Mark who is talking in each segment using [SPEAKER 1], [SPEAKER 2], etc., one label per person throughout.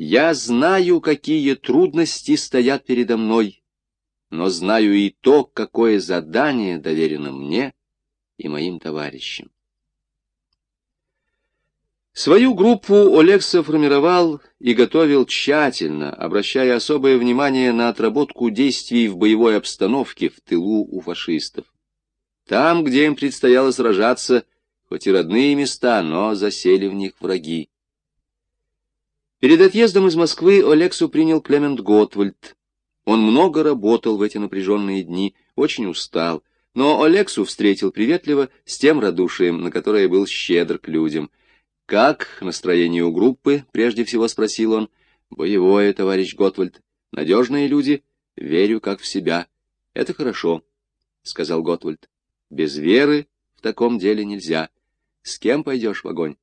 [SPEAKER 1] Я знаю, какие трудности стоят передо мной, но знаю и то, какое задание доверено мне и моим товарищам. Свою группу Олег сформировал и готовил тщательно, обращая особое внимание на отработку действий в боевой обстановке в тылу у фашистов. Там, где им предстояло сражаться, хоть и родные места, но засели в них враги. Перед отъездом из Москвы Олексу принял Клемент Готвальд. Он много работал в эти напряженные дни, очень устал, но Олексу встретил приветливо с тем радушием, на которое был щедр к людям — «Как настроение у группы?» — прежде всего спросил он. «Боевое, товарищ Готвальд. Надежные люди. Верю, как в себя. Это хорошо», — сказал Готвальд. «Без веры в таком деле нельзя. С кем пойдешь в огонь?»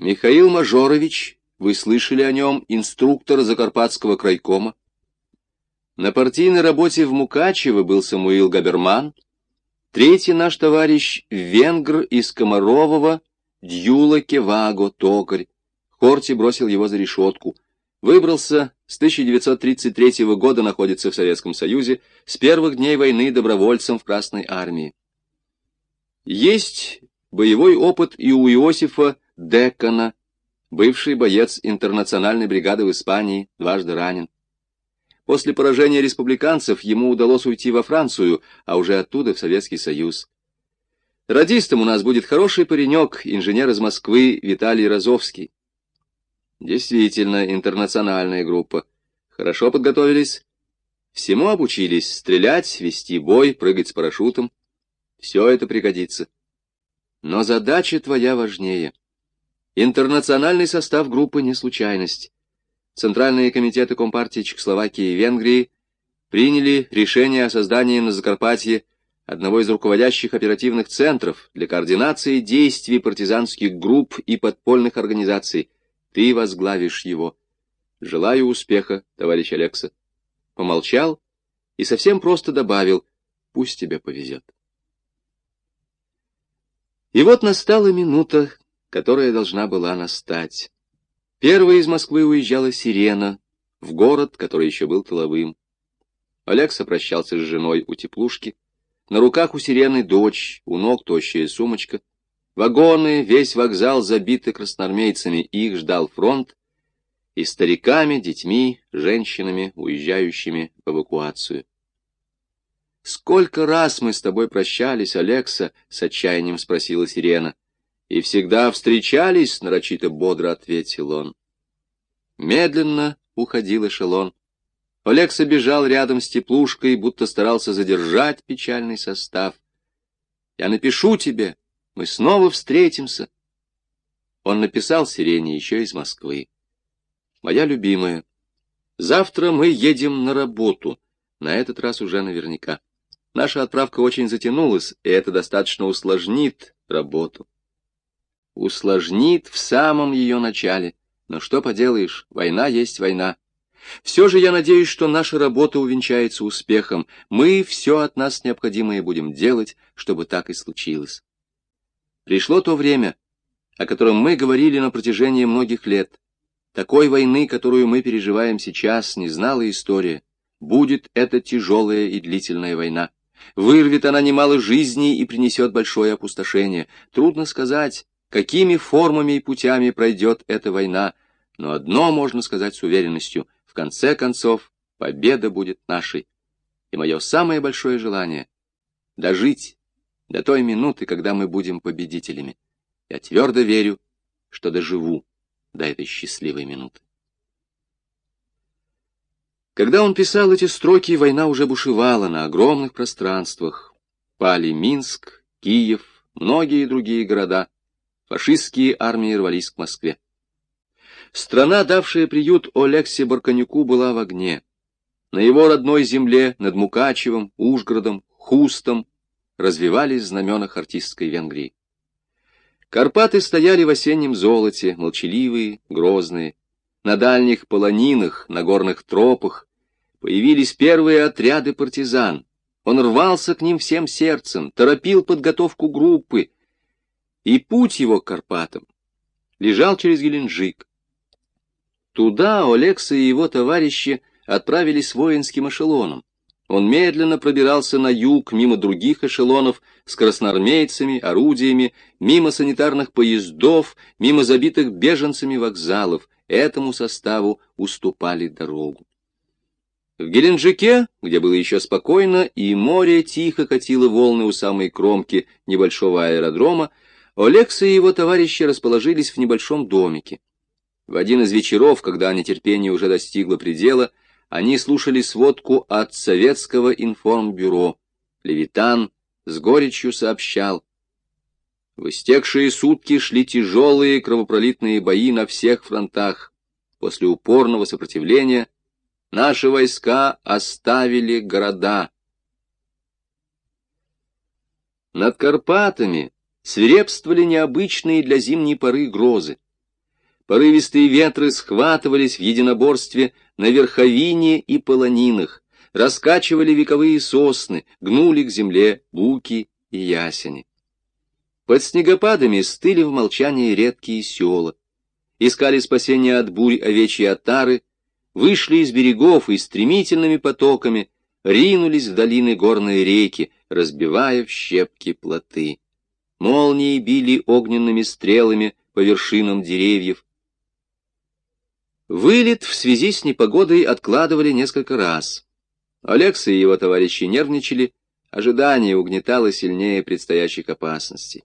[SPEAKER 1] «Михаил Мажорович, вы слышали о нем, инструктор Закарпатского крайкома?» На партийной работе в Мукачево был Самуил Габерман. Третий наш товарищ — венгр из Комарового — Дьюла Кеваго, токарь. Хорти бросил его за решетку. Выбрался, с 1933 года находится в Советском Союзе, с первых дней войны добровольцем в Красной Армии. Есть боевой опыт и у Иосифа Декона, бывший боец интернациональной бригады в Испании, дважды ранен. После поражения республиканцев ему удалось уйти во Францию, а уже оттуда в Советский Союз. Радистом у нас будет хороший паренек, инженер из Москвы Виталий Розовский. Действительно, интернациональная группа. Хорошо подготовились. Всему обучились — стрелять, вести бой, прыгать с парашютом. Все это пригодится. Но задача твоя важнее. Интернациональный состав группы не случайность. Центральные комитеты Компартии Чехословакии и Венгрии приняли решение о создании на Закарпатье одного из руководящих оперативных центров для координации действий партизанских групп и подпольных организаций. Ты возглавишь его. Желаю успеха, товарищ Алекса. Помолчал и совсем просто добавил, пусть тебе повезет. И вот настала минута, которая должна была настать. Первой из Москвы уезжала Сирена в город, который еще был тыловым. Алекса прощался с женой у теплушки, на руках у сирены дочь, у ног тощая сумочка. Вагоны, весь вокзал забиты красноармейцами, их ждал фронт, и стариками, детьми, женщинами, уезжающими в эвакуацию. «Сколько раз мы с тобой прощались, Алекса?» — с отчаянием спросила сирена. «И всегда встречались?» — нарочито бодро ответил он. Медленно уходил эшелон. Олекса бежал рядом с теплушкой, будто старался задержать печальный состав. «Я напишу тебе, мы снова встретимся». Он написал сирене еще из Москвы. «Моя любимая, завтра мы едем на работу, на этот раз уже наверняка. Наша отправка очень затянулась, и это достаточно усложнит работу. Усложнит в самом ее начале. Но что поделаешь, война есть война. Все же я надеюсь, что наша работа увенчается успехом. Мы все от нас необходимое будем делать, чтобы так и случилось. Пришло то время, о котором мы говорили на протяжении многих лет. Такой войны, которую мы переживаем сейчас, не знала история. Будет это тяжелая и длительная война. Вырвет она немало жизней и принесет большое опустошение. Трудно сказать, какими формами и путями пройдет эта война, но одно можно сказать с уверенностью — в конце концов, победа будет нашей. И мое самое большое желание — дожить до той минуты, когда мы будем победителями. Я твердо верю, что доживу до этой счастливой минуты. Когда он писал эти строки, война уже бушевала на огромных пространствах. Пали Минск, Киев, многие другие города. Фашистские армии рвались к Москве. Страна, давшая приют Олексе Барканюку, была в огне. На его родной земле, над Мукачевым, Ужгородом, Хустом, развивались знамена артистской Венгрии. Карпаты стояли в осеннем золоте, молчаливые, грозные. На дальних полонинах, на горных тропах появились первые отряды партизан. Он рвался к ним всем сердцем, торопил подготовку группы. И путь его к Карпатам лежал через Геленджик. Туда Олекса и его товарищи отправились воинским эшелоном. Он медленно пробирался на юг, мимо других эшелонов, с красноармейцами, орудиями, мимо санитарных поездов, мимо забитых беженцами вокзалов. Этому составу уступали дорогу. В Геленджике, где было еще спокойно, и море тихо катило волны у самой кромки небольшого аэродрома, Олекса и его товарищи расположились в небольшом домике. В один из вечеров, когда нетерпение уже достигло предела, они слушали сводку от советского информбюро. Левитан с горечью сообщал. В истекшие сутки шли тяжелые кровопролитные бои на всех фронтах. После упорного сопротивления наши войска оставили города. Над Карпатами свирепствовали необычные для зимней поры грозы. Порывистые ветры схватывались в единоборстве на верховине и полонинах, раскачивали вековые сосны, гнули к земле буки и ясени. Под снегопадами стыли в молчании редкие села, искали спасения от бурь овечьи отары, вышли из берегов и стремительными потоками ринулись в долины горной реки, разбивая в щепки плоты. Молнии били огненными стрелами по вершинам деревьев, Вылет в связи с непогодой откладывали несколько раз. Алекса и его товарищи нервничали, ожидание угнетало сильнее предстоящих опасностей.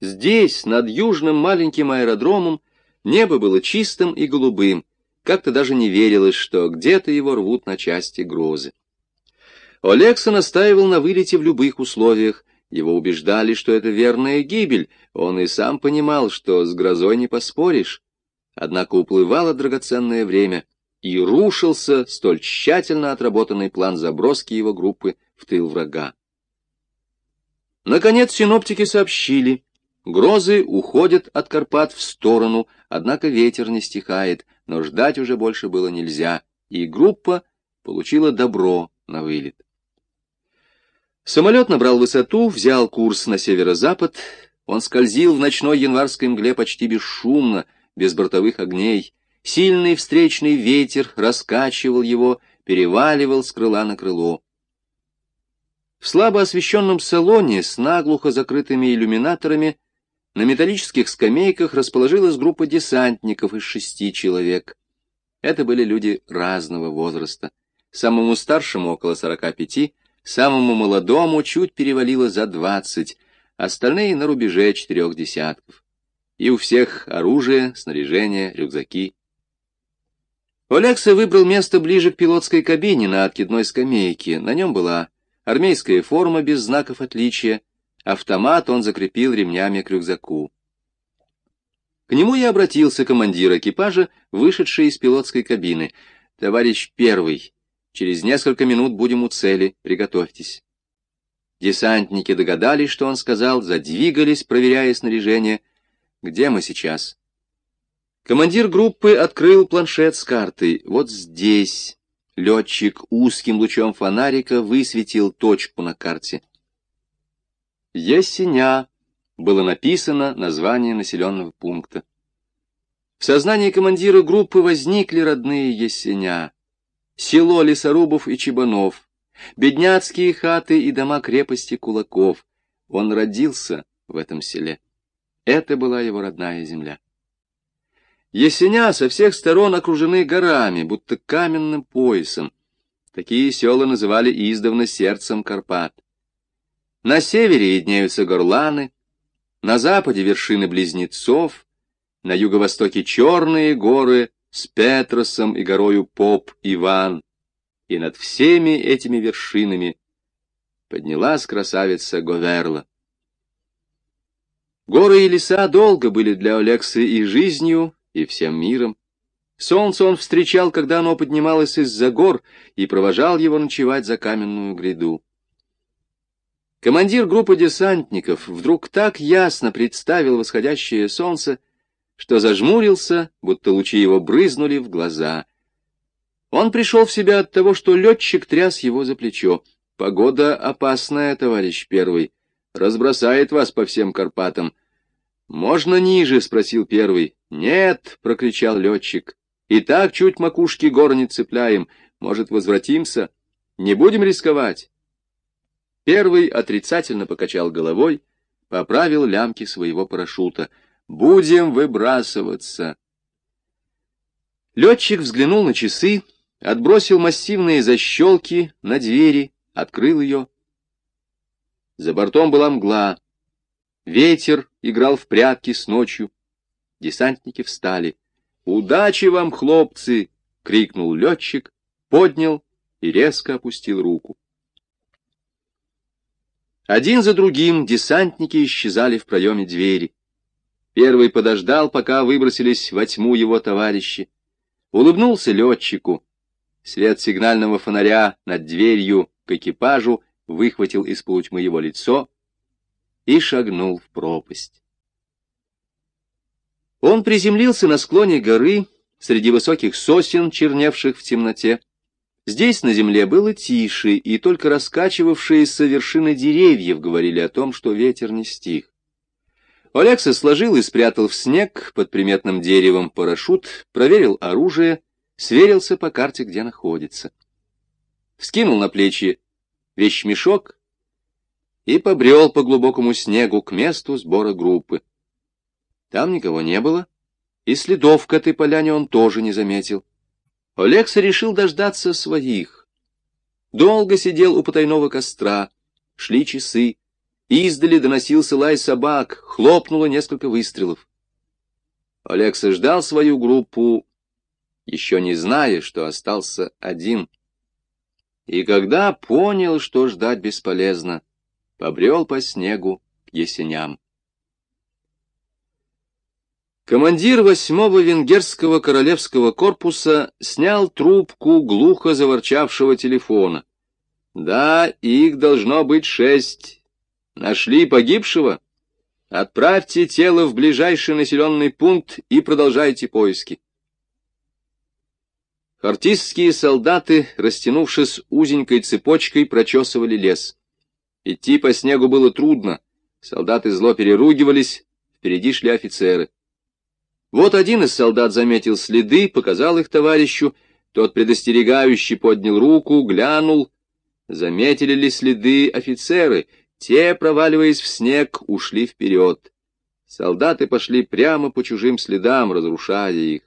[SPEAKER 1] Здесь, над южным маленьким аэродромом, небо было чистым и голубым, как-то даже не верилось, что где-то его рвут на части грозы. Олекса настаивал на вылете в любых условиях, его убеждали, что это верная гибель, он и сам понимал, что с грозой не поспоришь. Однако уплывало драгоценное время, и рушился столь тщательно отработанный план заброски его группы в тыл врага. Наконец синоптики сообщили, грозы уходят от Карпат в сторону, однако ветер не стихает, но ждать уже больше было нельзя, и группа получила добро на вылет. Самолет набрал высоту, взял курс на северо-запад, он скользил в ночной январской мгле почти бесшумно, без бортовых огней. Сильный встречный ветер раскачивал его, переваливал с крыла на крыло. В слабо освещенном салоне с наглухо закрытыми иллюминаторами на металлических скамейках расположилась группа десантников из шести человек. Это были люди разного возраста. Самому старшему около сорока пяти, самому молодому чуть перевалило за двадцать, остальные на рубеже четырех десятков и у всех оружие, снаряжение, рюкзаки. Олекса выбрал место ближе к пилотской кабине на откидной скамейке. На нем была армейская форма без знаков отличия, автомат он закрепил ремнями к рюкзаку. К нему я обратился командир экипажа, вышедший из пилотской кабины. «Товарищ первый, через несколько минут будем у цели, приготовьтесь». Десантники догадались, что он сказал, задвигались, проверяя снаряжение — где мы сейчас? Командир группы открыл планшет с картой. Вот здесь. Летчик узким лучом фонарика высветил точку на карте. Ясеня было написано название населенного пункта. В сознании командира группы возникли родные Ясеня. Село лесорубов и чебанов, бедняцкие хаты и дома крепости кулаков. Он родился в этом селе. Это была его родная земля. Есеня со всех сторон окружены горами, будто каменным поясом. Такие села называли издавна сердцем Карпат. На севере виднеются горланы, на западе вершины близнецов, на юго-востоке черные горы с Петросом и горою Поп-Иван, и над всеми этими вершинами поднялась красавица Говерла. Горы и леса долго были для Олексы и жизнью, и всем миром. Солнце он встречал, когда оно поднималось из-за гор, и провожал его ночевать за каменную гряду. Командир группы десантников вдруг так ясно представил восходящее солнце, что зажмурился, будто лучи его брызнули в глаза. Он пришел в себя от того, что летчик тряс его за плечо. «Погода опасная, товарищ первый разбросает вас по всем Карпатам. — Можно ниже? — спросил первый. — Нет, — прокричал летчик. И так чуть макушки гор не цепляем. Может, возвратимся? Не будем рисковать?» Первый отрицательно покачал головой, поправил лямки своего парашюта. «Будем выбрасываться!» Летчик взглянул на часы, отбросил массивные защелки на двери, открыл ее. За бортом была мгла. Ветер играл в прятки с ночью. Десантники встали. «Удачи вам, хлопцы!» — крикнул летчик, поднял и резко опустил руку. Один за другим десантники исчезали в проеме двери. Первый подождал, пока выбросились во тьму его товарищи. Улыбнулся летчику. Свет сигнального фонаря над дверью к экипажу выхватил из полутьмы его лицо и шагнул в пропасть. Он приземлился на склоне горы, среди высоких сосен, черневших в темноте. Здесь на земле было тише, и только раскачивавшиеся вершины деревьев говорили о том, что ветер не стих. Олекса сложил и спрятал в снег под приметным деревом парашют, проверил оружие, сверился по карте, где находится. Вскинул на плечи вещмешок и побрел по глубокому снегу к месту сбора группы. Там никого не было, и следов к этой поляне он тоже не заметил. Олекса решил дождаться своих. Долго сидел у потайного костра, шли часы, издали доносился лай собак, хлопнуло несколько выстрелов. Олекса ждал свою группу, еще не зная, что остался один. И когда понял, что ждать бесполезно, побрел по снегу к есеням. Командир восьмого венгерского королевского корпуса снял трубку глухо заворчавшего телефона. «Да, их должно быть шесть. Нашли погибшего? Отправьте тело в ближайший населенный пункт и продолжайте поиски». Хартистские солдаты, растянувшись узенькой цепочкой, прочесывали лес. Идти по снегу было трудно. Солдаты зло переругивались, впереди шли офицеры. Вот один из солдат заметил следы, показал их товарищу, тот предостерегающий поднял руку, глянул. Заметили ли следы офицеры? Те, проваливаясь в снег, ушли вперед. Солдаты пошли прямо по чужим следам, разрушая их.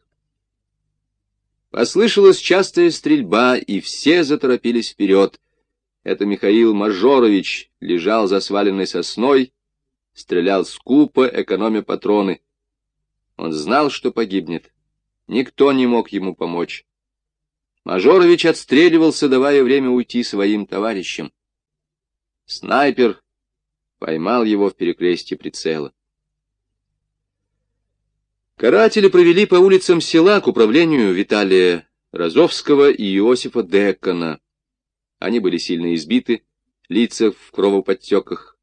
[SPEAKER 1] Послышалась частая стрельба, и все заторопились вперед. Это Михаил Мажорович лежал за сваленной сосной, стрелял скупо, экономя патроны. Он знал, что погибнет. Никто не мог ему помочь. Мажорович отстреливался, давая время уйти своим товарищам. Снайпер поймал его в перекрестье прицела. Каратели провели по улицам села к управлению Виталия Розовского и Иосифа Декона. Они были сильно избиты, лица в кровоподтеках.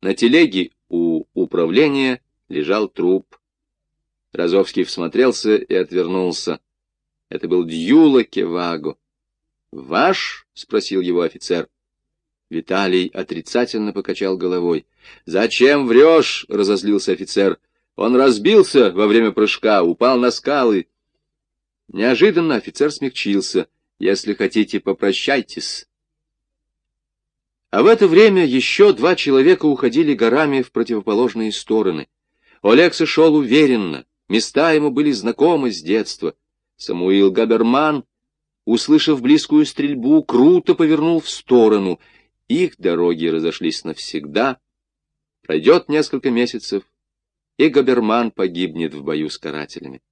[SPEAKER 1] На телеге у управления лежал труп. Розовский всмотрелся и отвернулся. Это был Дьюла Кеваго. «Ваш?» — спросил его офицер. Виталий отрицательно покачал головой. «Зачем врешь?» — разозлился офицер. «Он разбился во время прыжка, упал на скалы». Неожиданно офицер смягчился. «Если хотите, попрощайтесь». А в это время еще два человека уходили горами в противоположные стороны. Олекса шел уверенно, Места ему были знакомы с детства. Самуил Габерман, услышав близкую стрельбу, круто повернул в сторону. Их дороги разошлись навсегда. Пройдет несколько месяцев, и Габерман погибнет в бою с карателями.